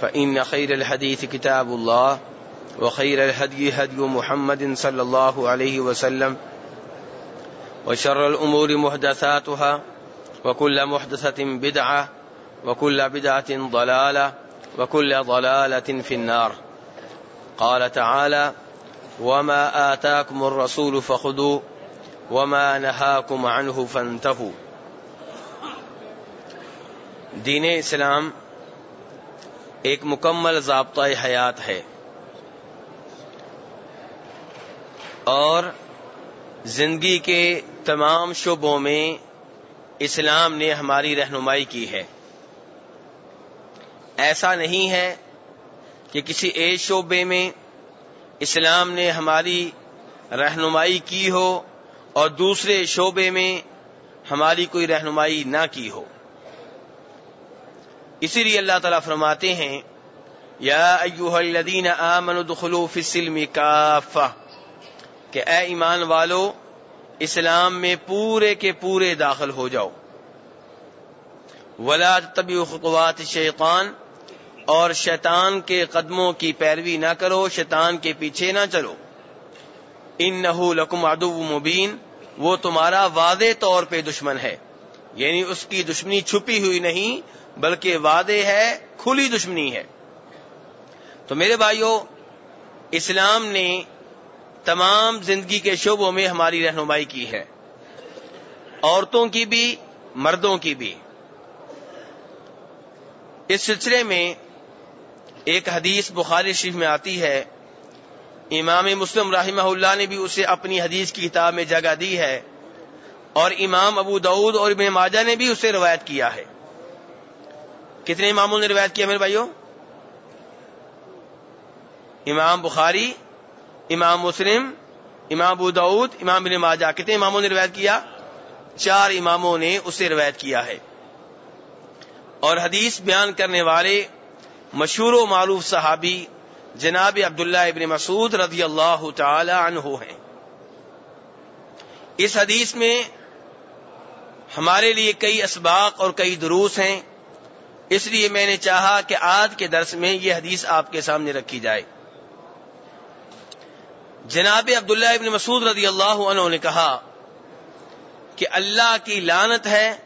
فإن خير الحديث كتاب الله وخير الهدي هدي محمد صلى الله عليه وسلم وشر الأمور محدثاتها وكل محدثة بدعة وكل بدعة ضلالة وكل ضلالة في النار. قال تعالى وما آتاكم الرسول فخذوا وما نهاكم عنه فانتهوا. دین اسلام ایک مکمل ضابطۂ حیات ہے۔ اور زندگی کے تمام شعبوں میں اسلام نے ہماری رہنمائی کی ہے۔ ایسا نہیں ہے کہ کسی ایک شعبے میں اسلام نے ہماری رہنمائی کی ہو اور دوسرے شعبے میں ہماری کوئی رہنمائی نہ کی ہو۔ اسی لیے اللہ تعالیٰ فرماتے ہیں، یا ایوہ الذین آمنوا دخلوا فی السلم کافہ، کہ اے ایمان والو، اسلام میں پورے کے پورے داخل ہو جاؤ۔ ولا تبی خطوات شیطان اور شیطان کے قدموں کی پیروی نہ کرو، شیطان کے پیچھے نہ چلو۔ ان لکم ادو مبین، وہ تمہارا واضح طور پہ دشمن ہے یعنی اس کی دشمنی چھپی ہوئی نہیں بلکہ وعدے ہے، کھلی دشمنی ہے۔ تو میرے بھائیوں اسلام نے تمام زندگی کے شعبوں میں ہماری رہنمائی کی ہے۔ عورتوں کی بھی، مردوں کی بھی۔ اس سلسلے میں ایک حدیث بخاری شریف میں آتی ہے۔ امام مسلم رحمہ اللہ نے بھی اسے اپنی حدیث کی کتاب میں جگہ دی ہے۔ اور امام ابو دعود اور ابن ماجہ نے بھی اسے روایت کیا ہے۔ کتنے اماموں نے روایت کیا میرے بھائیوں؟ امام بخاری، امام مسلم، امام ابو دعود امام بن ماجہ، کتنے اماموں نے روایت کیا؟ چار اماموں نے اسے روایت کیا ہے۔ اور حدیث بیان کرنے والے مشہور و معروف صحابی جناب عبداللہ ابن مسعود رضی اللہ تعالی عنہ ہیں۔ اس حدیث میں ہمارے لیے کئی اسباق اور کئی دروس ہیں۔ اس لیے میں نے چاہا کہ آج کے درس میں یہ حدیث آپ کے سامنے رکھی جائے۔ جناب عبداللہ ابن مسعود رضی اللہ عنہ نے کہا کہ اللہ کی لانت ہے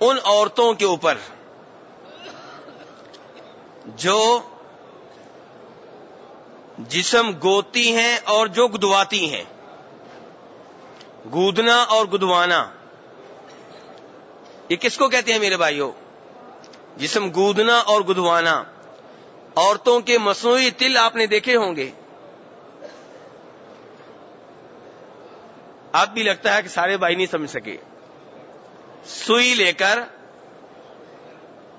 ان عورتوں کے اوپر جو جسم گوتی ہیں اور جو گدواتی ہیں۔ گودنا اور گدوانا۔ یہ کس کو کہتے ہیں میرے بھائیوں جسم گودنا اور گدوانا عورتوں کے مصنوعی تل آپ نے دیکھے ہوں گے۔ اب بھی لگتا ہے کہ سارے بھائی نہیں سمجھ سکے۔ سوئی لے کر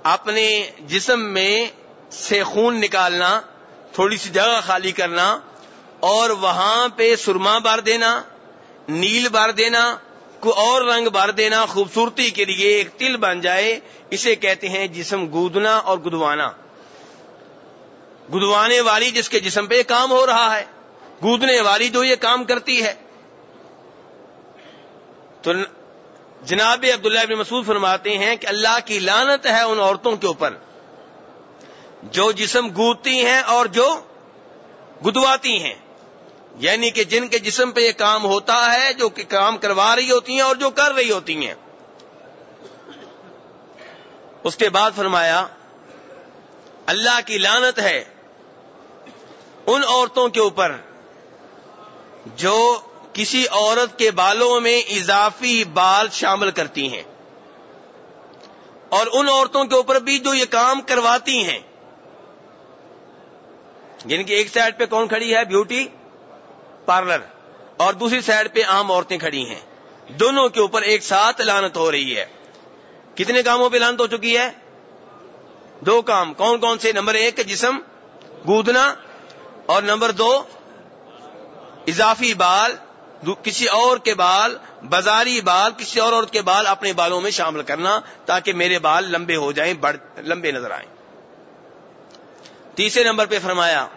اپنے جسم میں سے خون نکالنا، تھوڑی سی جگہ خالی کرنا اور وہاں پہ سرما بار دینا، نیل بار دینا کو اور رنگ بار دینا خوبصورتی کے لیے ایک تل بن جائے، اسے کہتے ہیں جسم گودنا اور گدوانا۔ گدوانے والی جس کے جسم پہ یہ کام ہو رہا ہے، گودنے والی جو یہ کام کرتی ہے۔ تو جناب عبداللہ ابن مسعود فرماتے ہیں کہ اللہ کی لانت ہے ان عورتوں کے اوپر۔ جو جسم گودتی ہیں اور جو گدواتی ہیں۔ یعنی کہ جن کے جسم پہ یہ کام ہوتا ہے، جو کہ کام کروا رہی ہوتی ہیں اور جو کر رہی ہوتی ہیں۔ اس کے بعد فرمایا، اللہ کی لانت ہے ان عورتوں کے اوپر جو کسی عورت کے بالوں میں اضافی بال شامل کرتی ہیں اور ان عورتوں کے اوپر بھی جو یہ کام کرواتی ہیں۔ جن کی ایک سائڈ پہ کون کھڑی ہے؟ بیوٹی۔ پارلر اور دوسری سائڈ پہ عام عورتیں کھڑی ہیں۔ دونوں کے اوپر ایک ساتھ لانت ہو رہی ہے۔ کتنے کاموں پہ لانت ہو چکی ہے؟ دو کام۔ کون کون سے؟ نمبر ایک، جسم، گودنا، اور نمبر دو، اضافی بال۔ کسی اور کے بال، بازاری بال، کسی اور عورت کے بال اپنے بالوں میں شامل کرنا تاکہ میرے بال لمبے ہو جائیں، بڑھ لمبے نظر آئیں۔ تیسرے نمبر پہ فرمایا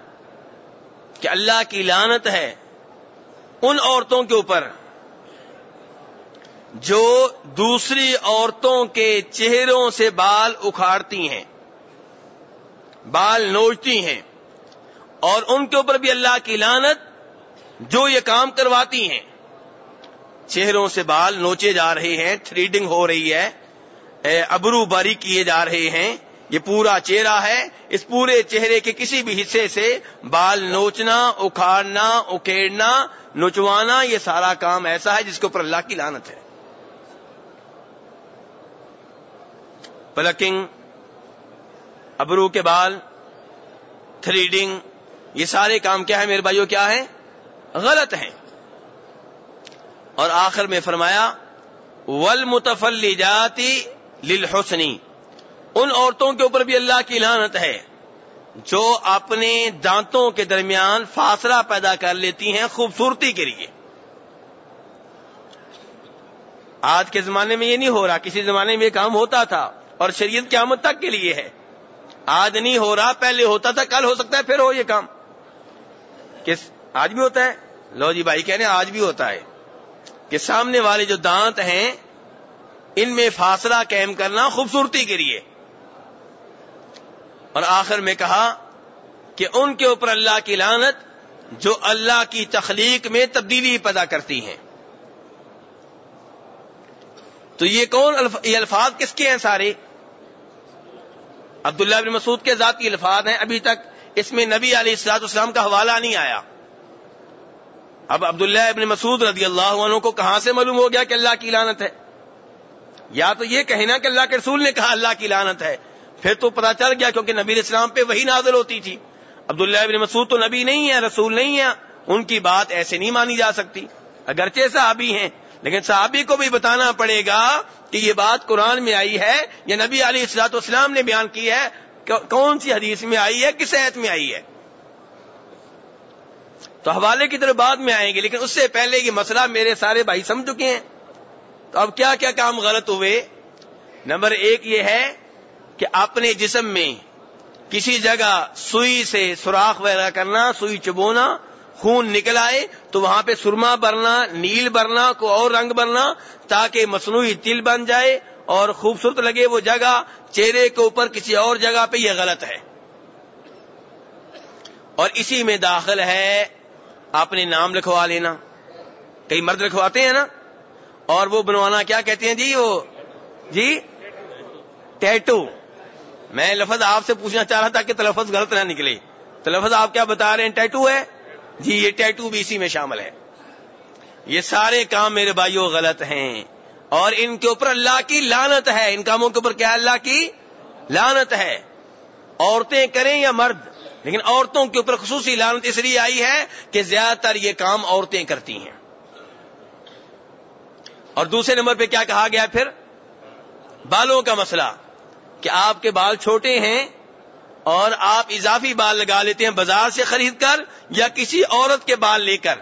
کہ اللہ کی لانت ہے۔ ان عورتوں کے اوپر جو دوسری عورتوں کے چہروں سے بال اکھاڑتی ہیں، بال نوچتی ہیں، اور ان کے اوپر بھی اللہ کی لانت جو یہ کام کرواتی ہیں۔ چہروں سے بال نوچے جا رہے ہیں، تھریڈنگ ہو رہی ہے ابرو باری کیے جا رہے ہیں۔ یہ پورا چہرہ ہے، اس پورے چہرے کے کسی بھی حصے سے بال نوچنا، اکھاڑنا اکیڑنا نوچوانا یہ سارا کام ایسا ہے جس کے اوپر اللہ کی لانت ہے۔ پلکنگ، ابرو کے بال، تھریڈنگ، یہ سارے کام کیا ہے میرے بھائیوں کیا ہے؟ غلط ہیں۔ اور آخر میں فرمایا ول متفلی جاتی للحسنی ان عورتوں کے اوپر بھی اللہ کی لانت ہے، جو اپنے دانتوں کے درمیان فاصلہ پیدا کر لیتی ہیں خوبصورتی کے لیے۔ آج کے زمانے میں یہ نہیں ہو رہا، کسی زمانے میں یہ کام ہوتا تھا اور شریعت قیامت تک کے لیے ہے۔ آج نہیں ہو رہا، پہلے ہوتا تھا، کل ہو سکتا ہے، پھر ہو یہ کام۔ کس، آج بھی ہوتا ہے؟ لو جی بھائی کہنے آج بھی ہوتا ہے۔ کہ سامنے والے جو دانت ہیں، ان میں فاصلہ قائم کرنا خوبصورتی کے لیے۔ اور آخر میں کہا کہ ان کے اوپر اللہ کی لانت جو اللہ کی تخلیق میں تبدیلی پیدا کرتی ہیں۔ تو یہ کون یہ الفاظ کس کے ہیں سارے؟ عبداللہ بن مسعود کے ذاتی الفاظ ہیں۔ ابھی تک اس میں نبی علیہ السلاط اسلام کا حوالہ نہیں آیا۔ اب عبداللہ ابن مسعود رضی اللہ عنہ کو کہاں سے معلوم ہو گیا کہ اللہ کی لانت ہے؟ یا تو یہ کہنا کہ اللہ کے رسول نے کہا اللہ کی لانت ہے۔ پھر تو پتا چل گیا کیونکہ نبی اسلام پہ وہی نازل ہوتی تھی۔ عبداللہ ابن مسعود تو نبی نہیں ہے رسول نہیں ہے ان کی بات ایسے نہیں مانی جا سکتی۔ اگرچہ صحابی ہیں، لیکن صحابی کو بھی بتانا پڑے گا کہ یہ بات قرآن میں آئی ہے یا نبی علی السلاط اسلام نے بیان کی ہے کون سی حدیث میں آئی ہے، کس عہت میں آئی ہے۔ تو حوالے کی طرف بعد میں آئیں گے، لیکن اس سے پہلے یہ مسئلہ میرے سارے بھائی سمجھ چکے ہیں۔ تو اب کیا کیا کام غلط ہوئے؟ نمبر ایک یہ ہے کہ اپنے جسم میں کسی جگہ سوئی سے سوراخ وغیرہ کرنا، سوئی چبونا، خون نکل آئے تو وہاں پہ سرما برنا نیل برنا کو اور رنگ برنا تاکہ مصنوعی تل بن جائے اور خوبصورت لگے وہ جگہ، چہرے کے اوپر کسی اور جگہ پہ یہ غلط ہے۔ اور اسی میں داخل ہے، اپنے نام لکھوا لینا۔ کئی مرد لکھواتے ہیں نا؟ اور وہ بنوانا کیا کہتے ہیں جی وہ؟ جی؟ ٹیٹو۔ میں لفظ آپ سے پوچھنا چاہ رہا تھا کہ تلفظ غلط نہ نکلے۔ تلفظ آپ کیا بتا رہے ہیں؟ ٹیٹو ہے؟ جی یہ ٹیٹو بھی اسی میں شامل ہے۔ یہ سارے کام میرے بھائیوں غلط ہیں۔ اور ان کے اوپر اللہ کی لانت ہے۔ ان کاموں کے اوپر کیا اللہ کی لانت ہے؟ عورتیں کریں یا مرد؟ لیکن عورتوں کے اوپر خصوصی لانت اس لیے آئی ہے کہ زیادہ تر یہ کام عورتیں کرتی ہیں۔ اور دوسرے نمبر پہ کیا کہا گیا پھر؟ بالوں کا مسئلہ۔ کہ آپ کے بال چھوٹے ہیں اور آپ اضافی بال لگا لیتے ہیں بازار سے خرید کر یا کسی عورت کے بال لے کر۔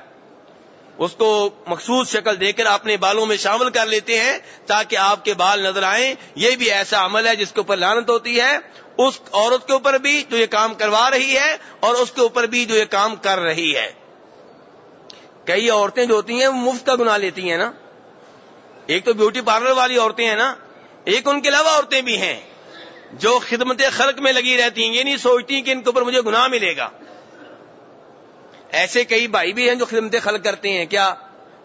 اس کو مخصوص شکل دے کر اپنے بالوں میں شامل کر لیتے ہیں تاکہ آپ کے بال نظر آئیں۔ یہ بھی ایسا عمل ہے جس کے اوپر لانت ہوتی ہے۔ اس عورت کے اوپر بھی جو یہ کام کروا رہی ہے اور اس کے اوپر بھی جو یہ کام کر رہی ہے۔ کئی عورتیں جو ہوتی ہیں وہ مفت کا گنا لیتی ہیں نا۔ ایک تو بیوٹی پارلر والی عورتیں ہیں نا۔ ایک ان کے علاوہ عورتیں بھی ہیں۔ جو خدمت خلق میں لگی رہتی ہیں، یہ نہیں سوچتی کہ ان کے اوپر مجھے گناہ ملے گا۔ ایسے کئی بھائی بھی ہیں جو خدمت خلق کرتے ہیں۔ کیا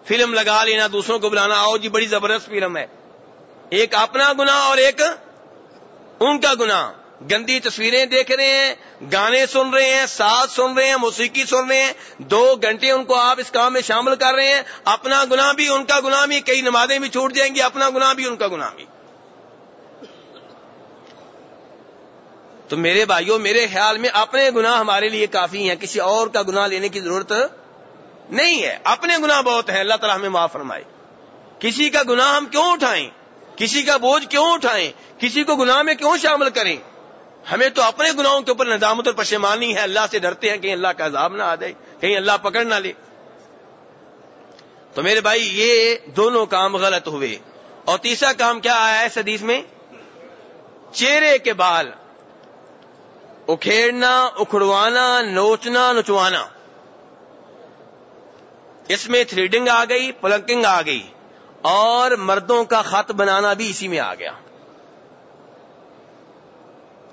فلم لگا لینا، دوسروں کو بلانا؟ آؤ جی بڑی زبردست فلم ہے۔ ایک اپنا گنا اور ایک ان کا گنا گندی تصویریں دیکھ رہے ہیں، گانے سن رہے ہیں، ساتھ سن رہے ہیں، موسیقی سن رہے ہیں۔ دو گھنٹے ان کو آپ اس کام میں شامل کر رہے ہیں۔ اپنا گنا بھی ان کا گنا بھی، کئی نمازیں بھی چھوٹ جائیں گی، اپنا گنا بھی ان کا گنا بھی۔ تو میرے بھائیوں، میرے خیال میں اپنے گنا ہمارے لیے کافی ہیں، کسی اور کا گنا لینے کی ضرورت نہیں ہے۔ اپنے گنا بہت ہے اللہ تعالیٰ ہمیں معاف فرمائے۔ کسی کا گنا ہم کیوں اٹھائیں؟ کسی کا بوجھ کیوں اٹھائیں؟ کسی کو گناہ میں کیوں شامل کریں؟ ہمیں تو اپنے گناہوں کے اوپر ندامت اور پشیمانی ہے۔ اللہ سے ڈرتے ہیں، کہیں اللہ کا عذاب نہ آ جائے، کہیں اللہ پکڑ نہ لے۔ تو میرے بھائی، یہ دونوں کام غلط ہوئے۔ اور تیسرا کام کیا آیا ہے حدیث میں؟ چہرے کے بال۔ اکھیڑنا، اکھڑوانا، نوچنا، نچوانا۔ اس میں تھریڈنگ آ گئی، پلنکنگ آ گئی، اور مردوں کا خط بنانا بھی اسی میں آ گیا۔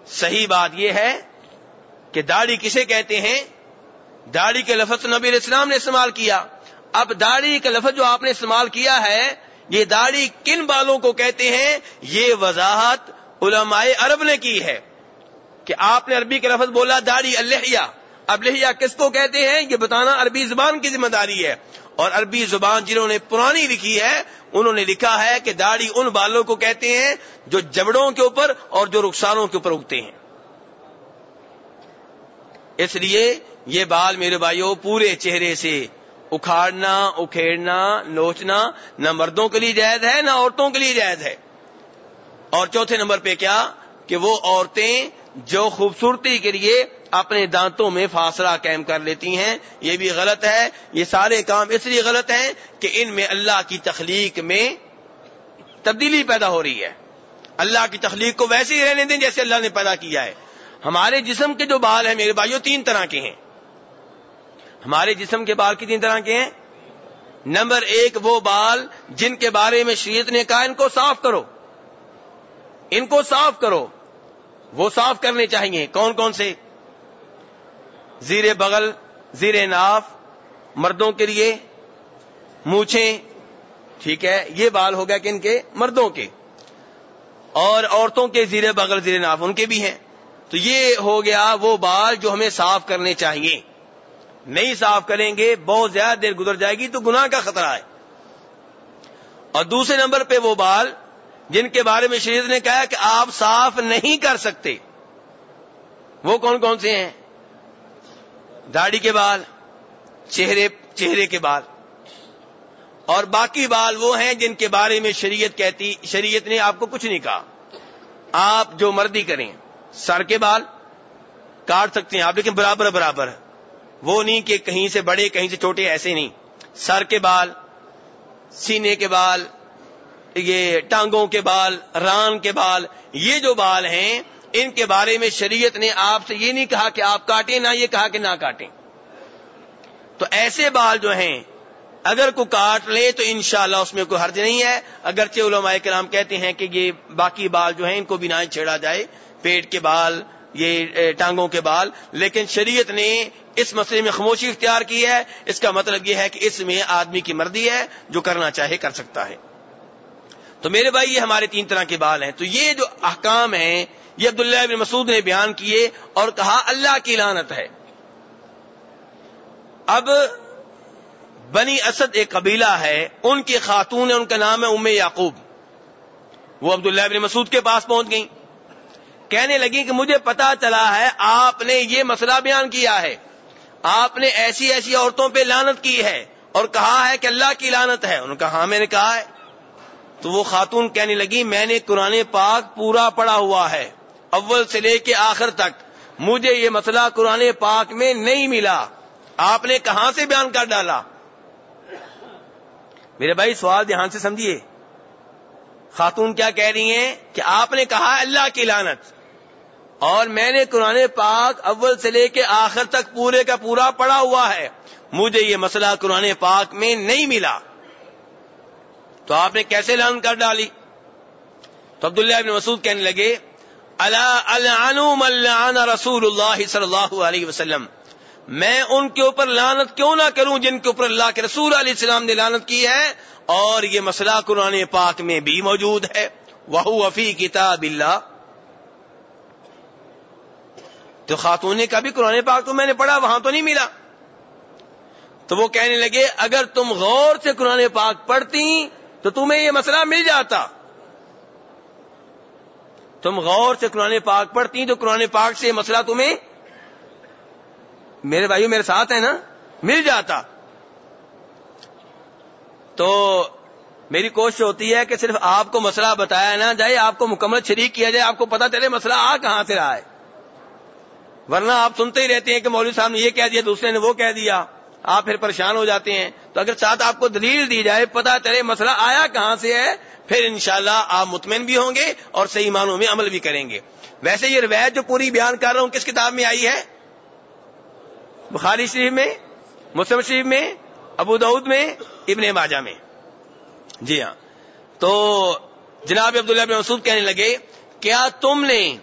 صحیح بات یہ ہے کہ داڑھی کسے کہتے ہیں؟ داڑھی کے لفظ نبی علیہ السلام نے استعمال کیا۔ اب داڑھی کا لفظ جو آپ نے استعمال کیا ہے، یہ داڑھی کن بالوں کو کہتے ہیں؟ یہ وضاحت علماء عرب نے کی ہے۔ کہ آپ نے عربی کا لفظ بولا داڑھی الحیہ اب لہیا کس کو کہتے ہیں؟ یہ بتانا عربی زبان کی ذمہ داری ہے۔ اور عربی زبان جنہوں نے پرانی لکھی ہے، انہوں نے لکھا ہے کہ داڑھی ان بالوں کو کہتے ہیں جو جبڑوں کے اوپر اور جو رخساروں کے اوپر اگتے ہیں۔ اس لیے یہ بال میرے بھائیوں پورے چہرے سے اکھاڑنا، اکھیڑنا، نوچنا نہ مردوں کے لیے جائز ہے، نہ عورتوں کے لیے جائز ہے۔ اور چوتھے نمبر پہ کیا؟ کہ وہ عورتیں جو خوبصورتی کے لیے اپنے دانتوں میں فاصلہ قائم کر لیتی ہیں، یہ بھی غلط ہے۔ یہ سارے کام اس لیے غلط ہیں کہ ان میں اللہ کی تخلیق میں تبدیلی پیدا ہو رہی ہے۔ اللہ کی تخلیق کو ویسے ہی رہنے دیں جیسے اللہ نے پیدا کیا ہے۔ ہمارے جسم کے جو بال ہیں، میرے بھائیوں تین طرح کے ہیں۔ ہمارے جسم کے بال کی تین طرح کے ہیں؟ نمبر ایک وہ بال جن کے بارے میں شریعت نے کہا، ان کو صاف کرو۔ ان کو صاف کرو۔ وہ صاف کرنے چاہیے۔ کون کون سے؟ زیر بغل، زیر ناف مردوں کے لیے مونچھیں۔ ٹھیک ہے، یہ بال ہو گیا کہ ان کے مردوں کے۔ اور عورتوں کے زیر بغل، زیر ناف ان کے بھی ہیں۔ تو یہ ہو گیا وہ بال جو ہمیں صاف کرنے چاہیے۔ نہیں صاف کریں گے، بہت زیادہ دیر گزر جائے گی تو گناہ کا خطرہ ہے۔ اور دوسرے نمبر پہ وہ بال جن کے بارے میں شریف نے کہا کہ آپ صاف نہیں کر سکتے۔ وہ کون کون سے ہیں؟ داڑھی کے بال، چہرے چہرے کے بال۔ اور باقی بال وہ ہیں جن کے بارے میں شریعت کہتی، شریعت نے آپ کو کچھ نہیں کہا۔ آپ جو مردی کریں، سر کے بال کاٹ سکتے ہیں آپ، لیکن برابر برابر۔ وہ نہیں کہ کہیں سے بڑے، کہیں سے چھوٹے، ایسے نہیں۔ سر کے بال، سینے کے بال یہ ٹانگوں کے بال، ران کے بال، یہ جو بال ہیں، ان کے بارے میں شریعت نے آپ سے یہ نہیں کہا کہ آپ کاٹیں، نہ یہ کہا کہ نہ کاٹیں۔ تو ایسے بال جو ہیں، اگر کو کاٹ لے تو انشاءاللہ اس میں کوئی حرج نہیں ہے۔ اگرچہ علماء کرام کہتے ہیں کہ یہ باقی بال جو ہیں، ان کو بھی نہ چھیڑا جائے۔ پیٹ کے بال، یہ ٹانگوں کے بال۔ لیکن شریعت نے اس مسئلے میں خاموشی اختیار کی ہے۔ اس کا مطلب یہ ہے کہ اس میں آدمی کی مرضی ہے جو کرنا چاہے، کر سکتا ہے۔ تو میرے بھائی، یہ ہمارے تین طرح کے بال ہیں۔ تو یہ جو احکام ہیں، یہ عبداللہ بن مسعود نے بیان کیے اور کہا اللہ کی لانت ہے۔ اب بنی اسد ایک قبیلہ ہے، ان کی خاتون ہے ان کا نام ہے ام یعقوب۔ وہ عبداللہ بن مسعود کے پاس پہنچ گئی کہنے لگی کہ مجھے پتا چلا ہے، آپ نے یہ مسئلہ بیان کیا ہے۔ آپ نے ایسی ایسی عورتوں پہ لانت کی ہے اور کہا ہے کہ اللہ کی لانت ہے۔ انہوں نے کہا ہاں میں نے کہا ہے۔ تو وہ خاتون کہنے لگی، میں نے قرآن پاک پورا پڑا ہوا ہے، اول سے لے کے آخر تک۔ مجھے یہ مسئلہ قرآن پاک میں نہیں ملا۔ آپ نے کہاں سے بیان کر ڈالا؟ میرے بھائی، سوال دھیان سے سمجھیے۔ خاتون کیا کہہ رہی ہیں کہ آپ نے کہا اللہ کی لانت اور میں نے قرآن پاک اول سے لے کے آخر تک پورے کا پورا پڑا ہوا ہے۔ مجھے یہ مسئلہ قرآن پاک میں نہیں ملا۔ تو آپ نے کیسے لان کر ڈالی؟ تو عبداللہ ابن مسعود کہنے لگے اللہ رسول اللہ صلی اللہ علیہ وسلم. میں ان کے اوپر لانت کیوں نہ کروں جن کے اوپر اللہ کے رسول علیہ السلام نے لانت کی ہے؟ اور یہ مسئلہ قرآن پاک میں بھی موجود ہے۔ وہ وفی کتاب اللہ۔ تو خاتون نے کہا بھی قرآن پاک تو میں نے پڑھا، وہاں تو نہیں ملا۔ تو وہ کہنے لگے، اگر تم غور سے قرآن پاک پڑھتی تو تمہیں یہ مسئلہ مل جاتا۔ تم غور سے قرآن پاک پڑھتی تو قرآن پاک سے یہ مسئلہ تمہیں میرے بھائیو میرے ساتھ ہے نا؟ مل جاتا۔ تو میری کوشش ہوتی ہے کہ صرف آپ کو مسئلہ بتایا نہ جائے، آپ کو مکمل شریک کیا جائے، آپ کو پتا چلے مسئلہ آ کہاں سے رہا ہے۔ ورنہ آپ سنتے ہی رہتے ہیں کہ مولوی صاحب نے یہ کہہ دیا، دوسرے نے وہ کہہ دیا۔ آپ پھر پریشان ہو جاتے ہیں، تو اگر ساتھ آپ کو دلیل دی جائے پتا چلے مسئلہ آیا کہاں سے ہے، پھر انشاءاللہ آپ مطمئن بھی ہوں گے اور صحیح معنوں میں عمل بھی کریں گے۔ ویسے یہ روایت جو پوری بیان کر رہا ہوں، کس کتاب میں آئی ہے؟ بخاری شریف میں، مسلم شریف میں، ابو دعود میں، ابن ماجہ میں۔ جی ہاں۔ تو جناب عبداللہ بن مسعود کہنے لگے، کیا تم نے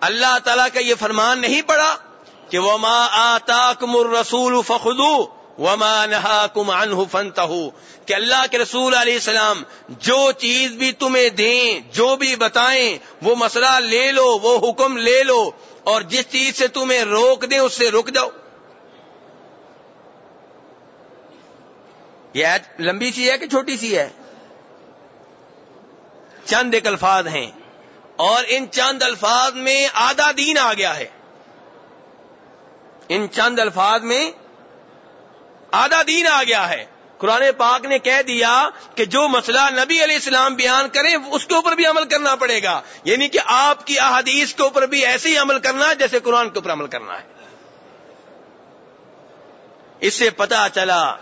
اللہ تعالی کا یہ فرمان نہیں پڑا کہ وما آتاکم الرسول فخذو وما نہاکم عنہ فانتہو کہ اللہ کے رسول علیہ السلام جو چیز بھی تمہیں دیں، جو بھی بتائیں، وہ مسئلہ لے لو، وہ حکم لے لو اور جس چیز سے تمہیں روک دیں، اس سے رک جاؤ۔ یہ لمبی سی ہے کہ چھوٹی سی ہے؟ چند ایک الفاظ ہیں اور ان چند الفاظ میں آدھا دین آ گیا ہے۔ ان چند الفاظ میں آدھا دین آ گیا ہے۔ قرآن پاک نے کہہ دیا کہ جو مسئلہ نبی علیہ السلام بیان کریں، اس کے اوپر بھی عمل کرنا پڑے گا۔ یعنی کہ آپ کی احادیث کے اوپر بھی ایسے ہی عمل کرنا ہے جیسے قرآن کے اوپر عمل کرنا ہے۔ اس سے پتا چلا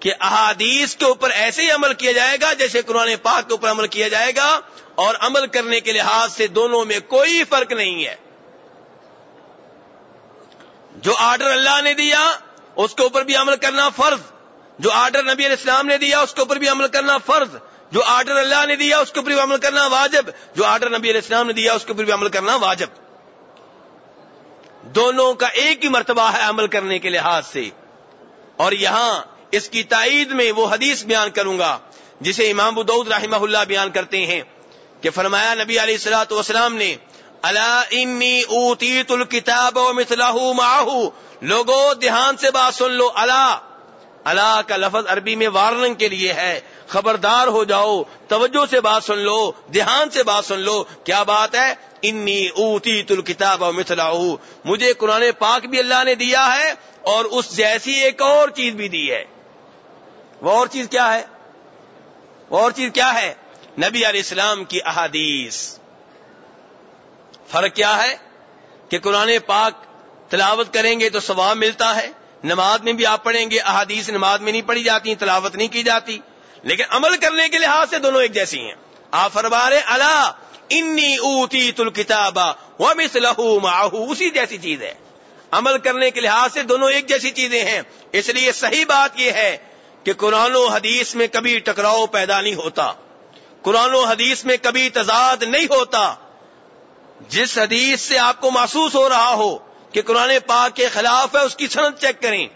کہ احادیث کے اوپر ایسے ہی عمل کیا جائے گا جیسے قرآن پاک کے اوپر عمل کیا جائے گا اور عمل کرنے کے لحاظ سے دونوں میں کوئی فرق نہیں ہے۔ جو آرڈر اللہ نے دیا، اس کے اوپر بھی عمل کرنا فرض۔ جو آرڈر نبی علیہ السلام نے دیا، اس کے اوپر بھی عمل کرنا فرض۔ جو آرڈر اللہ نے دیا، اس کے اوپر بھی عمل کرنا واجب۔ جو آرڈر نبی علیہ السلام نے دیا، اس کے اوپر بھی عمل کرنا واجب۔ دونوں کا ایک ہی مرتبہ ہے عمل کرنے کے لحاظ سے۔ اور یہاں اس کی تائید میں وہ حدیث بیان کروں گا، جسے امام بدعود رحمہ اللہ بیان کرتے ہیں، کہ فرمایا نبی علیہ السلاۃ والسلام نے اللہ انی اوتیت الکتاب و مثلاح ماہو لوگوں دھیان سے بات سن لو اللہ اللہ کا لفظ عربی میں وارننگ کے لیے ہے، خبردار ہو جاؤ، توجہ سے بات سن لو، دھیان سے بات سن لو، کیا بات ہے؟ انی اوتی تل کتاب مجھے قرآن پاک بھی اللہ نے دیا ہے، اور اس جیسی ایک اور چیز بھی دی ہے۔ وہ اور چیز کیا ہے؟ وہ اور چیز کیا ہے؟ نبی علیہ السلام کی احادیث۔ فرق کیا ہے کہ قرآن پاک تلاوت کریں گے تو ثواب ملتا ہے، نماز میں بھی آپ پڑھیں گے، احادیث نماز میں نہیں پڑھی جاتی، تلاوت نہیں کی جاتی، لیکن عمل کرنے کے لحاظ سے دونوں ایک جیسی ہیں۔ آپ فرمارے اللہ انی اوتی تل کتاب اسی جیسی چیز ہے۔ عمل کرنے کے لحاظ سے دونوں ایک جیسی چیزیں ہیں۔ اس لیے صحیح بات یہ ہے کہ قرآن و حدیث میں کبھی ٹکراؤ پیدا نہیں ہوتا۔ قرآن و حدیث میں کبھی تضاد نہیں ہوتا۔ جس حدیث سے آپ کو محسوس ہو رہا ہو کہ قرآن پاک کے خلاف ہے، اس کی صنعت چیک کریں۔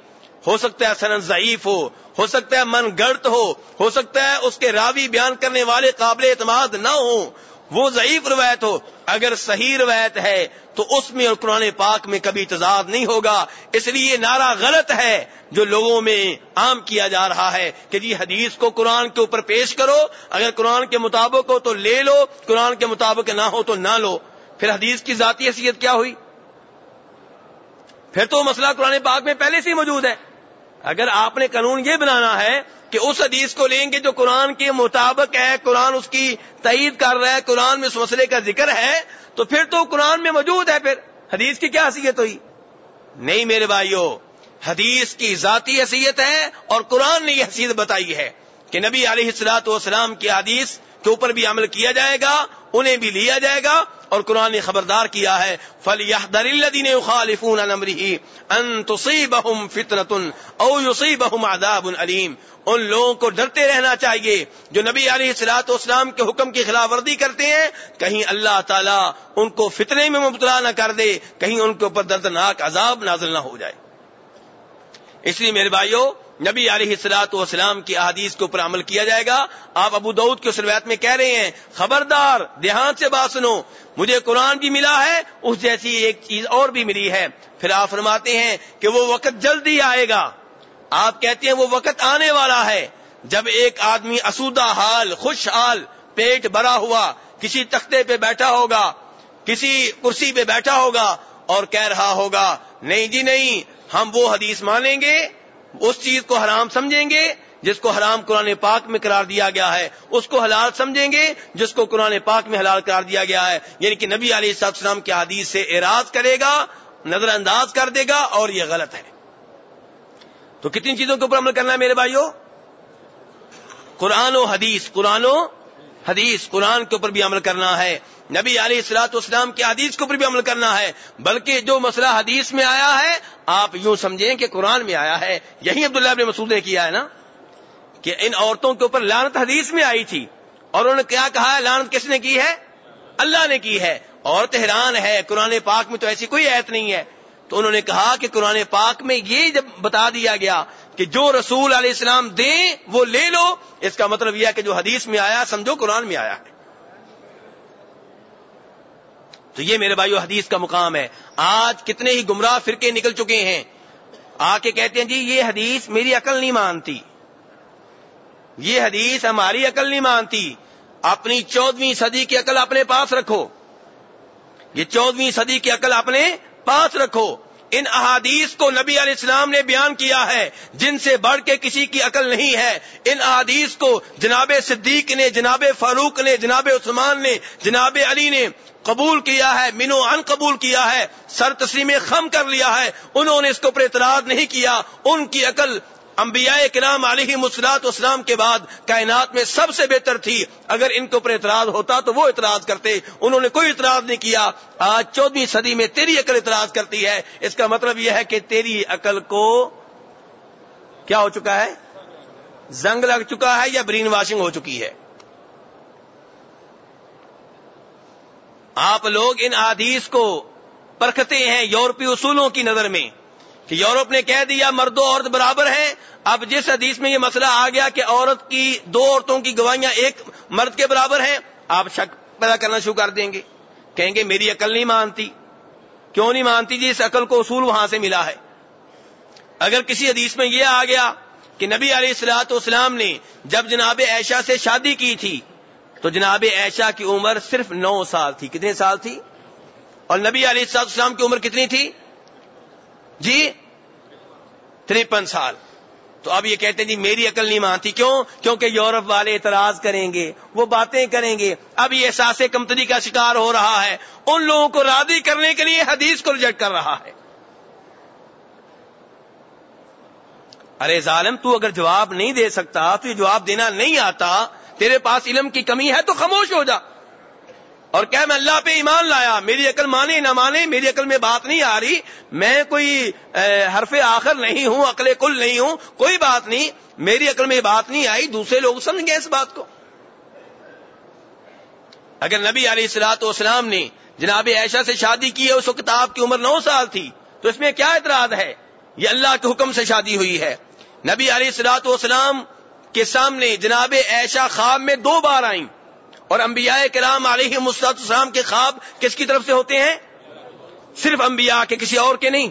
ہو سکتا ہے صنعت ضعیف ہو ہو سکتا ہے من گڑت ہو ہو سکتا ہے اس کے راوی بیان کرنے والے قابل اعتماد نہ ہو وہ ضعیف روایت ہو، اگر صحیح روایت ہے تو اس میں اور قرآن پاک میں کبھی تضاد نہیں ہوگا۔ اس لیے یہ نعرہ غلط ہے جو لوگوں میں عام کیا جا رہا ہے کہ جی حدیث کو قرآن کے اوپر پیش کرو، اگر قرآن کے مطابق ہو تو لے لو، قرآن کے مطابق نہ ہو تو نہ لو۔ پھر حدیث کی ذاتی حیثیت کیا ہوئی؟ پھر تو مسئلہ قرآن پاک میں پہلے سے ہی موجود ہے۔ اگر آپ نے قانون یہ بنانا ہے کہ اس حدیث کو لیں گے جو قرآن کے مطابق ہے، قرآن اس کی تعید کر رہا ہے، قرآن میں اس مسئلے کا ذکر ہے، تو پھر تو قرآن میں موجود ہے۔ پھر حدیث کی کیا حیثیت ہوئی؟ نہیں میرے بھائیوں حدیث کی ذاتی حیثیت ہے اور قرآن نے یہ حیثیت بتائی ہے کہ نبی علیہ السلاۃ والسلام کی حدیث کے اوپر بھی عمل کیا جائے گا انہیں بھی لیا جائے گا اور قرآن نے خبردار کیا ہے فل یا خالفون فتنتن او یوسی بہم عذاب علیم ان لوگوں کو ڈرتے رہنا چاہیے جو نبی علیہ السلاۃ اسلام کے حکم کی خلاف ورزی کرتے ہیں۔ کہیں اللہ تعالیٰ ان کو فتنے میں مبتلا نہ کر دے، کہیں ان کے اوپر دردناک عذاب نازل نہ ہو جائے۔ اس لیے میرے بھائیوں نبی علیہ السلاط والسلام کی احادیث کے اوپر عمل کیا جائے گا۔ آپ ابو دعود کی روایت میں کہہ رہے ہیں، خبردار دھیان سے بات سنو، مجھے قرآن بھی ملا ہے، اس جیسی ایک چیز اور بھی ملی ہے۔ پھر آپ فرماتے ہیں کہ وہ وقت جلدی آئے گا۔ آپ کہتے ہیں وہ وقت آنے والا ہے۔ جب ایک آدمی اسودہ حال، خوش حال، پیٹ بھرا ہوا، کسی تختے پہ بیٹھا ہوگا، کسی کرسی پہ بیٹھا ہوگا اور کہہ رہا ہوگا، نہیں جی نہیں، ہم وہ حدیث مانیں گے۔ اس چیز کو حرام سمجھیں گے جس کو حرام قرآن پاک میں قرار دیا گیا ہے۔ اس کو حلال سمجھیں گے جس کو قرآن پاک میں حلال قرار دیا گیا ہے۔ یعنی کہ نبی علیہ السلام کے حدیث سے اعراض کرے گا نظر انداز کر دے گا اور یہ غلط ہے۔ تو کتنی چیزوں کے اوپر عمل کرنا ہے میرے بھائیوں قرآن و حدیث، قرآن و حدیث قرآن کے اوپر بھی عمل کرنا ہے۔ نبی علیہ السلاط اسلام کی حدیث کے اوپر بھی عمل کرنا ہے۔ بلکہ جو مسئلہ حدیث میں آیا ہے، آپ یوں سمجھیں کہ قرآن میں آیا ہے۔ یہی عبداللہ ابن مسعود نے کیا ہے نا، کہ ان عورتوں کے اوپر لانت حدیث میں آئی تھی۔ اور انہوں نے کیا کہا ہے؟ لانت کس نے کی ہے؟ اللہ نے کی ہے۔ اور تہران ہے، قرآن پاک میں تو ایسی کوئی ایت نہیں ہے۔ تو انہوں نے کہا کہ قرآن پاک میں یہ جب بتا دیا گیا کہ جو رسول علیہ السلام دیں وہ لے لو۔ اس کا مطلب یہ ہے کہ جو حدیث میں آیا، سمجھو قرآن میں آیا ہے۔ تو یہ میرے بھائیو، حدیث کا مقام ہے۔ آج کتنے ہی گمراہ فرقے نکل چکے ہیں۔ آ کے کہتے ہیں جی یہ حدیث میری عقل نہیں مانتی۔ یہ حدیث ہماری عقل نہیں مانتی۔ اپنی چودویں صدی کی عقل اپنے پاس رکھو۔ یہ چودویں صدی کی عقل اپنے پاس رکھو۔ ان احادیث کو نبی علیہ السلام نے بیان کیا ہے، جن سے بڑھ کے کسی کی عقل نہیں ہے۔ ان احادیث کو جناب صدیق نے، جناب فاروق نے، جناب عثمان نے، جناب علی نے قبول کیا ہے، منو ان قبول کیا ہے سر تسلیم خم کر لیا ہے۔ انہوں نے اس کو پر اعتراض نہیں کیا۔ ان کی عقل انبیاء کرام علیہ مسلاط اسلام کے بعد کائنات میں سب سے بہتر تھی۔ اگر ان کے اوپر اعتراض ہوتا تو وہ اعتراض کرتے۔ انہوں نے کوئی اعتراض نہیں کیا۔ آج چودہویں صدی میں تیری عقل اعتراض کرتی ہے۔ اس کا مطلب یہ ہے کہ تیری عقل کو کیا ہو چکا ہے؟ زنگ لگ چکا ہے یا برین واشنگ ہو چکی ہے؟ آپ لوگ ان حدیث کو پرکھتے ہیں یورپی اصولوں کی نظر میں کہ یورپ نے کہہ دیا مرد و عورت برابر ہیں اب جس حدیث میں یہ مسئلہ آ گیا کہ عورت کی دو عورتوں کی گواہیاں ایک مرد کے برابر ہیں، آپ شک پیدا کرنا شروع کر دیں گے۔ کہیں گے، میری عقل نہیں مانتی۔ کیوں نہیں مانتی جی؟ اس عقل کو اصول وہاں سے ملا ہے۔ اگر کسی حدیث میں یہ آ گیا کہ نبی علیہ السلاط اسلام نے جب جناب عائشہ سے شادی کی تھی، تو جناب عائشہ کی عمر صرف نو سال تھی۔ کتنے سال تھی؟ اور نبی علیہ السلاط اسلام کی عمر کتنی تھی؟ جی ترپن سال۔ تو اب یہ کہتے ہیں جی میری عقل نہیں مانتی، کیوں؟ کیونکہ یورپ والے اعتراض کریں گے، وہ باتیں کریں گے۔ اب یہ احساس کمتری کا شکار ہو رہا ہے۔ ان لوگوں کو راضی کرنے کے لیے حدیث کو ریجیکٹ کر رہا ہے۔ ارے ظالم، تو اگر جواب نہیں دے سکتا، تو یہ جواب دینا نہیں آتا، تیرے پاس علم کی کمی ہے تو خاموش ہو جا۔ اور کیا میں اللہ پہ ایمان لایا، میری عقل مانے نہ مانے میری عقل میں بات نہیں آ رہی، میں کوئی حرف آخر نہیں ہوں، عقل کل نہیں ہوں، کوئی بات نہیں، میری عقل میں بات نہیں آئی، دوسرے لوگ سمجھ گئے اس بات کو۔ اگر نبی علیہ السلاط والسلام نے جناب عائشہ سے شادی کی ہے، اس وقت آپ کی عمر نو سال تھی، تو اس میں کیا اعتراض ہے؟ یہ اللہ کے حکم سے شادی ہوئی ہے۔ نبی علیہ السلاط والسلام کے سامنے جناب عائشہ خواب میں دو بار آئیں۔ اور انبیاء کرام علیہ مسلط السلام کے خواب کس کی طرف سے ہوتے ہیں؟ صرف انبیاء کے، کسی اور کے نہیں۔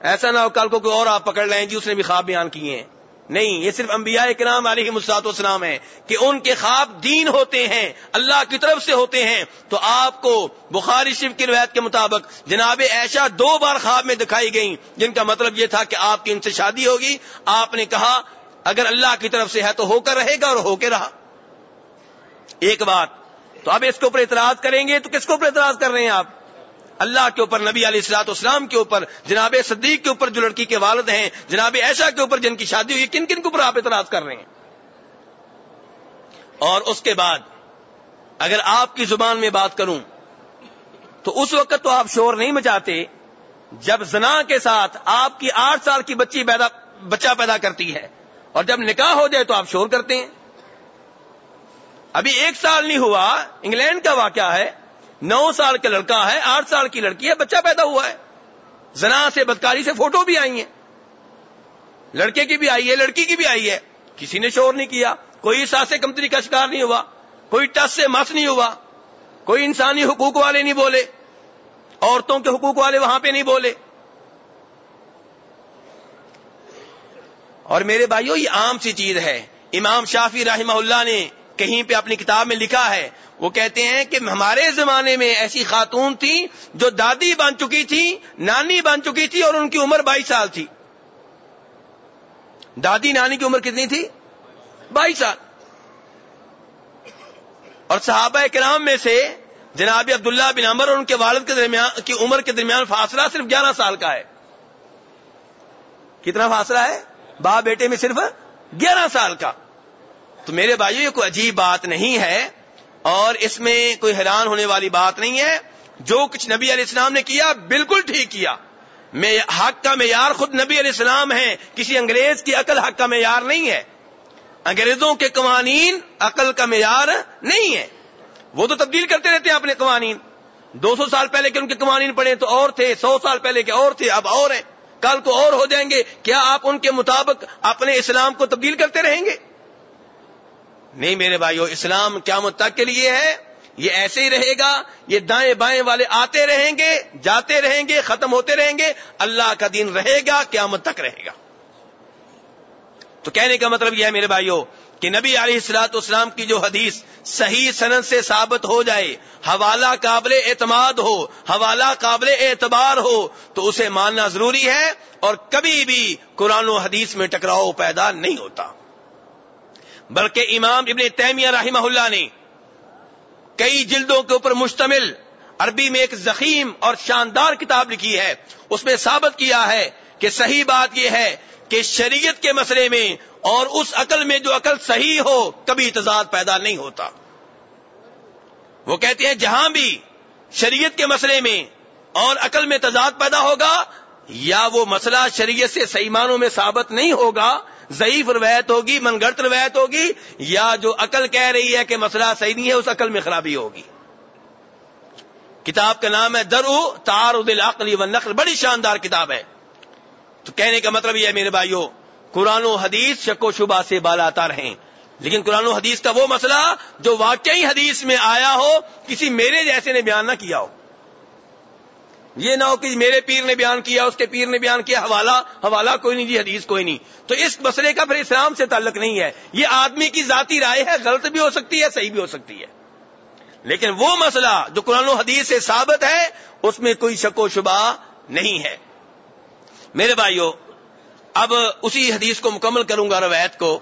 ایسا نہ ہو کل کو کوئی اور آپ پکڑ لیں جی اس نے بھی خواب بیان کیے ہیں۔ نہیں، یہ صرف انبیاء کرام علیہ مسلاط اسلام ہے کہ ان کے خواب دین ہوتے ہیں، اللہ کی طرف سے ہوتے ہیں۔ تو آپ کو بخاری شریف کی روایت کے مطابق جناب ایشا دو بار خواب میں دکھائی گئی جن کا مطلب یہ تھا کہ آپ کی ان سے شادی ہوگی۔ آپ نے کہا، اگر اللہ کی طرف سے ہے تو ہو کر رہے گا اور ہو کے رہا۔ ایک بات، تو اب اس کے اوپر اعتراض کریں گے تو کس کے اوپر اعتراض کر رہے ہیں آپ؟ اللہ کے اوپر، نبی علیہ السلاط اسلام کے اوپر، جناب صدیق کے اوپر جو لڑکی کے والد ہیں، جناب ایشا کے اوپر جن کی شادی ہوئی، کن کن کے اوپر آپ اعتراض کر رہے ہیں؟ اور اس کے بعد، اگر آپ کی زبان میں بات کروں، تو اس وقت تو آپ شور نہیں مچاتے جب زنا کے ساتھ آپ کی آٹھ سال کی بچی پیدا، بچہ پیدا کرتی ہے، اور جب نکاح ہو جائے تو آپ شور کرتے ہیں۔ ابھی ایک سال نہیں ہوا، انگلینڈ کا واقعہ ہے، نو سال کا لڑکا ہے، آٹھ سال کی لڑکی ہے، بچہ پیدا ہوا ہے۔ زنا سے، بدکاری سے فوٹو بھی آئی ہیں۔ لڑکے کی بھی آئی ہے، لڑکی کی بھی آئی ہے۔ کسی نے شور نہیں کیا، کوئی ساسے کمتری کا شکار نہیں ہوا، کوئی ٹس سے مس نہیں ہوا، کوئی انسانی حقوق والے نہیں بولے، عورتوں کے حقوق والے وہاں پہ نہیں بولے۔ اور میرے بھائیوں یہ عام سی چیز ہے۔ امام شافی رحمہ اللہ نے کہیں پہ اپنی کتاب میں لکھا ہے، وہ کہتے ہیں کہ ہمارے زمانے میں ایسی خاتون تھی جو دادی بن چکی تھی، نانی بن چکی تھی اور ان کی عمر بائیس سال تھی۔ دادی نانی کی عمر کتنی تھی؟ بائیس سال۔ اور صحابہ کرام میں سے جناب عبداللہ بن عمر اور ان کے والد کے درمیان کی عمر کے درمیان فاصلہ صرف گیارہ سال کا ہے۔ کتنا فاصلہ ہے؟ باپ بیٹے میں صرف گیارہ سال کا۔ تو میرے بھائیو، یہ کوئی عجیب بات نہیں ہے اور اس میں کوئی حیران ہونے والی بات نہیں ہے۔ جو کچھ نبی علیہ السلام نے کیا، بالکل ٹھیک کیا۔ میں، حق کا معیار خود نبی علیہ السلام ہے کسی انگریز کی عقل حق کا معیار نہیں ہے۔ انگریزوں کے قوانین عقل کا معیار نہیں ہے وہ تو تبدیل کرتے رہتے ہیں اپنے قوانین۔ دو سو سال پہلے کے ان کے قوانین پڑے تو اور تھے، سو سال پہلے کے اور تھے، اب اور ہیں۔ کل کو اور ہو جائیں گے۔ کیا آپ ان کے مطابق اپنے اسلام کو تبدیل کرتے رہیں گے؟ نہیں میرے بھائیو، اسلام کیا تک کے لیے ہے۔ یہ ایسے ہی رہے گا، یہ دائیں بائیں والے آتے رہیں گے، جاتے رہیں گے، ختم ہوتے رہیں گے۔ اللہ کا دین رہے گا، قیامت تک رہے گا۔ تو کہنے کا مطلب یہ ہے میرے بھائیوں کہ نبی علیہ السلاط اسلام کی جو حدیث صحیح سند سے ثابت ہو جائے، حوالہ قابل اعتماد ہو، حوالہ قابل اعتبار ہو، تو اسے ماننا ضروری ہے۔ اور کبھی بھی قرآن و حدیث میں ٹکراؤ پیدا نہیں ہوتا۔ بلکہ امام ابن تیمیہ رحمہ اللہ نے کئی جلدوں کے اوپر مشتمل عربی میں ایک زخیم اور شاندار کتاب لکھی ہے۔ اس میں ثابت کیا ہے کہ صحیح بات یہ ہے کہ شریعت کے مسئلے میں اور اس عقل میں جو عقل صحیح ہو، کبھی تضاد پیدا نہیں ہوتا۔ وہ کہتے ہیں جہاں بھی شریعت کے مسئلے میں اور عقل میں تضاد پیدا ہوگا یا وہ مسئلہ شریعت سے صحیح معنوں میں ثابت نہیں ہوگا، ضعیف روایت ہوگی من گڑت روایت ہوگی، یا جو عقل کہہ رہی ہے کہ مسئلہ صحیح نہیں ہے، اس عقل میں خرابی ہوگی۔ کتاب کا نام ہے درو تار العقلی و نقل بڑی شاندار کتاب ہے۔ تو کہنے کا مطلب یہ ہے میرے بھائیوں، قرآن و حدیث شک و شبہ سے بالا آتا رہیں۔ لیکن قرآن و حدیث کا وہ مسئلہ جو واقعی حدیث میں آیا ہو، کسی میرے جیسے نے بیان نہ کیا ہو۔ یہ نہ ہو کہ میرے پیر نے بیان کیا، اس کے پیر نے بیان کیا، حوالہ حوالہ کوئی نہیں جی حدیث کوئی نہیں۔ تو اس مسئلے کا پھر اسلام سے تعلق نہیں ہے۔ یہ آدمی کی ذاتی رائے ہے، غلط بھی ہو سکتی ہے، صحیح بھی ہو سکتی ہے۔ لیکن وہ مسئلہ جو قرآن و حدیث سے ثابت ہے، اس میں کوئی شک و شبہ نہیں ہے۔ میرے بھائیوں اب اسی حدیث کو مکمل کروں گا، روایت کو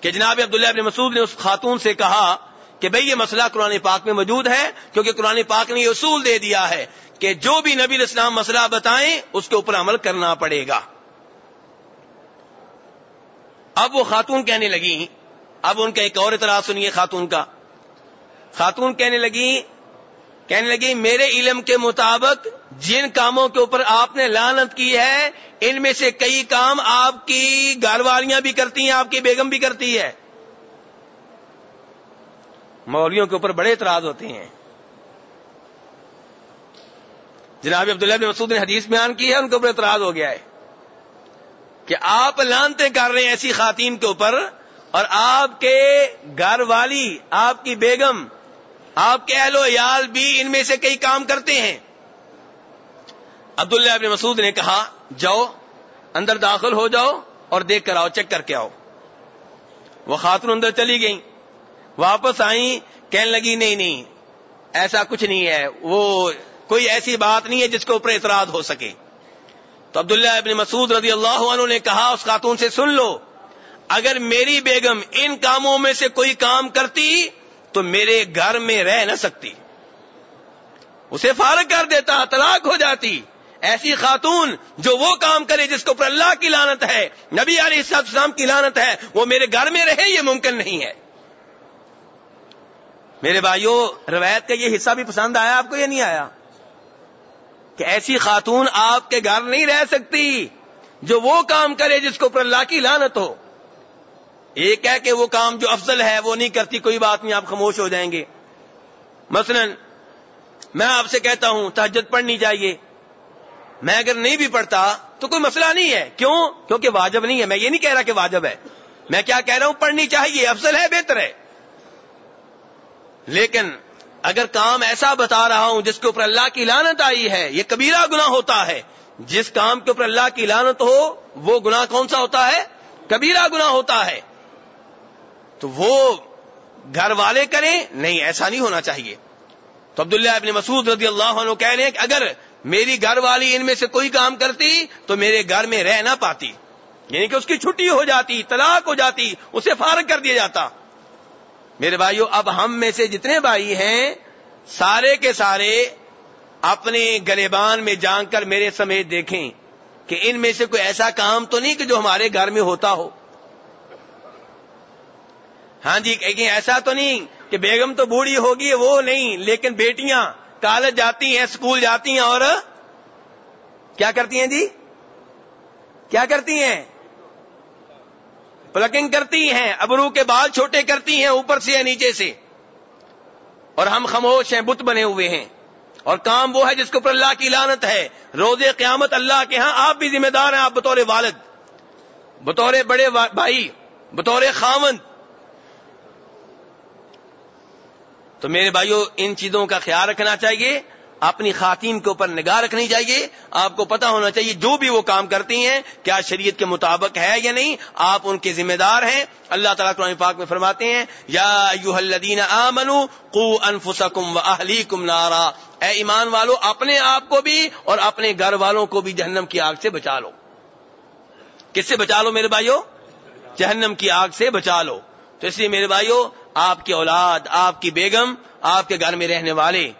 کہ جناب عبداللہ ابن مسعود نے اس خاتون سے کہا کہ بھئی یہ مسئلہ قرآن پاک میں موجود ہے، کیونکہ قرآن پاک نے یہ اصول دے دیا ہے کہ جو بھی نبی الاسلام مسئلہ بتائیں، اس کے اوپر عمل کرنا پڑے گا۔ اب وہ خاتون کہنے لگی، اب ان کا ایک اور اعتراض سنیے خاتون کا۔ خاتون کہنے لگی کہنے لگی، میرے علم کے مطابق جن کاموں کے اوپر آپ نے لانت کی ہے، ان میں سے کئی کام آپ کی گھر والیاں بھی کرتی ہیں، آپ کی بیگم بھی کرتی ہے۔ مولیوں کے اوپر بڑے اعتراض ہوتے ہیں۔ جناب عبداللہ بن مسعود نے حدیث بیان کی ہے، ان کے اوپر اعتراض ہو گیا ہے کہ آپ لانتے کر رہے ہیں ایسی خواتین کے اوپر اور آپ کے گھر والی، آپ کی بیگم، آپ کے اہل و عیال بھی ان میں سے کئی کام کرتے ہیں۔ عبداللہ ابن مسعود نے کہا، جاؤ، اندر داخل ہو جاؤ اور دیکھ کر آؤ، چیک کر کے آؤ۔ وہ خاتون اندر چلی گئی واپس آئی کہنے لگی، نہیں نہیں، ایسا کچھ نہیں ہے، وہ کوئی ایسی بات نہیں ہے جس کے اوپر اعتراض ہو سکے۔ تو عبداللہ ابن مسعود رضی اللہ عنہ نے کہا، اس خاتون سے، سن لو، اگر میری بیگم ان کاموں میں سے کوئی کام کرتی تو میرے گھر میں رہ نہ سکتی۔ اسے فارغ کر دیتا، طلاق ہو جاتی۔ ایسی خاتون جو وہ کام کرے جس کے اوپر اللہ کی لانت ہے، نبی علیہ السلام کی لانت ہے، وہ میرے گھر میں رہے، یہ ممکن نہیں ہے۔ میرے بھائیوں روایت کا یہ حصہ بھی پسند آیا آپ کو یہ نہیں آیا؟ کہ ایسی خاتون آپ کے گھر نہیں رہ سکتی جو وہ کام کرے جس کو اوپر اللہ کی لانت ہو۔ ایک ہے کہ وہ کام جو افضل ہے، وہ نہیں کرتی، کوئی بات نہیں، آپ خاموش ہو جائیں گے۔ مثلا، میں آپ سے کہتا ہوں تحجد پڑھنی چاہیے۔ میں اگر نہیں بھی پڑھتا تو کوئی مسئلہ نہیں ہے۔ کیوں؟ کیونکہ واجب نہیں ہے۔ میں یہ نہیں کہہ رہا کہ واجب ہے۔ میں کیا کہہ رہا ہوں؟ پڑھنی چاہیے، افضل ہے، بہتر ہے۔ لیکن اگر کام ایسا بتا رہا ہوں جس کے اوپر اللہ کی لانت آئی ہے، یہ کبیرہ گنا ہوتا ہے۔ جس کام کے اوپر اللہ کی لانت ہو، وہ گنا کون سا ہوتا ہے؟ کبیرہ گنا ہوتا ہے۔ تو وہ گھر والے کریں، نہیں، ایسا نہیں ہونا چاہیے۔ تو عبداللہ ابن مسعود رضی اللہ عنہ کہہ رہے ہیں کہ اگر میری گھر والی ان میں سے کوئی کام کرتی تو میرے گھر میں رہ نہ پاتی۔ یعنی کہ اس کی چھٹی ہو جاتی، طلاق ہو جاتی، اسے فارغ کر دیا جاتا۔ میرے بھائیو، اب ہم میں سے جتنے بھائی ہیں، سارے کے سارے اپنے گریبان میں جان کر میرے سمیت دیکھیں کہ ان میں سے کوئی ایسا کام تو نہیں کہ جو ہمارے گھر میں ہوتا ہو۔ ہاں جی ایسا تو نہیں کہ بیگم تو بوڑھی ہوگی، وہ نہیں، لیکن بیٹیاں کالج جاتی ہیں اسکول جاتی ہیں اور کیا کرتی ہیں جی؟ کیا کرتی ہیں؟ پلکنگ کرتی ہیں، ابرو کے بال چھوٹے کرتی ہیں، اوپر سے یا نیچے سے۔ اور ہم خاموش ہیں، بت بنے ہوئے ہیں۔ اور کام وہ ہے جس کے اوپر اللہ کی لانت ہے۔ روز قیامت اللہ کے ہاں آپ بھی ذمہ دار ہیں، آپ بطور والد، بطور بڑے بھائی، بطور خامند تو میرے بھائیوں ان چیزوں کا خیال رکھنا چاہیے۔ اپنی خواتین کے اوپر نگاہ رکھنی چاہیے۔ آپ کو پتا ہونا چاہیے جو بھی وہ کام کرتی ہیں، کیا شریعت کے مطابق ہے یا نہیں، آپ ان کے ذمہ دار ہیں۔ اللہ تعالیٰ قرآن پاک میں فرماتے ہیں، یا الذین آمنوا قو انفسکم و اہلیکم نارا۔ اے ایمان والو، اپنے آپ کو بھی اور اپنے گھر والوں کو بھی جہنم کی آگ سے بچا لو۔ کس سے بچا لو میرے بھائیوں جہنم کی آگ سے بچا لو۔ تو اس لیے میرے بھائیوں آپ کی اولاد، آپ کی بیگم، آپ کے گھر میں رہنے والے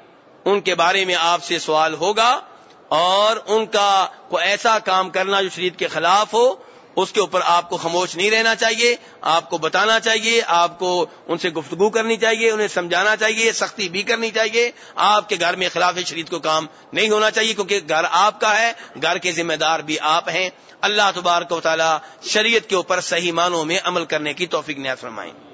ان کے بارے میں آپ سے سوال ہوگا اور ان کا کوئی ایسا کام کرنا جو شریعت کے خلاف ہو، اس کے اوپر آپ کو خاموش نہیں رہنا چاہیے، آپ کو بتانا چاہیے، آپ کو ان سے گفتگو کرنی چاہیے، انہیں سمجھانا چاہیے، سختی بھی کرنی چاہیے۔ آپ کے گھر میں خلاف شریعت کو کام نہیں ہونا چاہیے کیونکہ گھر آپ کا ہے، گھر کے ذمہ دار بھی آپ ہیں۔ اللہ تبارک و تعالی شریعت کے اوپر صحیح معنوں میں عمل کرنے کی توفیق نیاز فرمائیں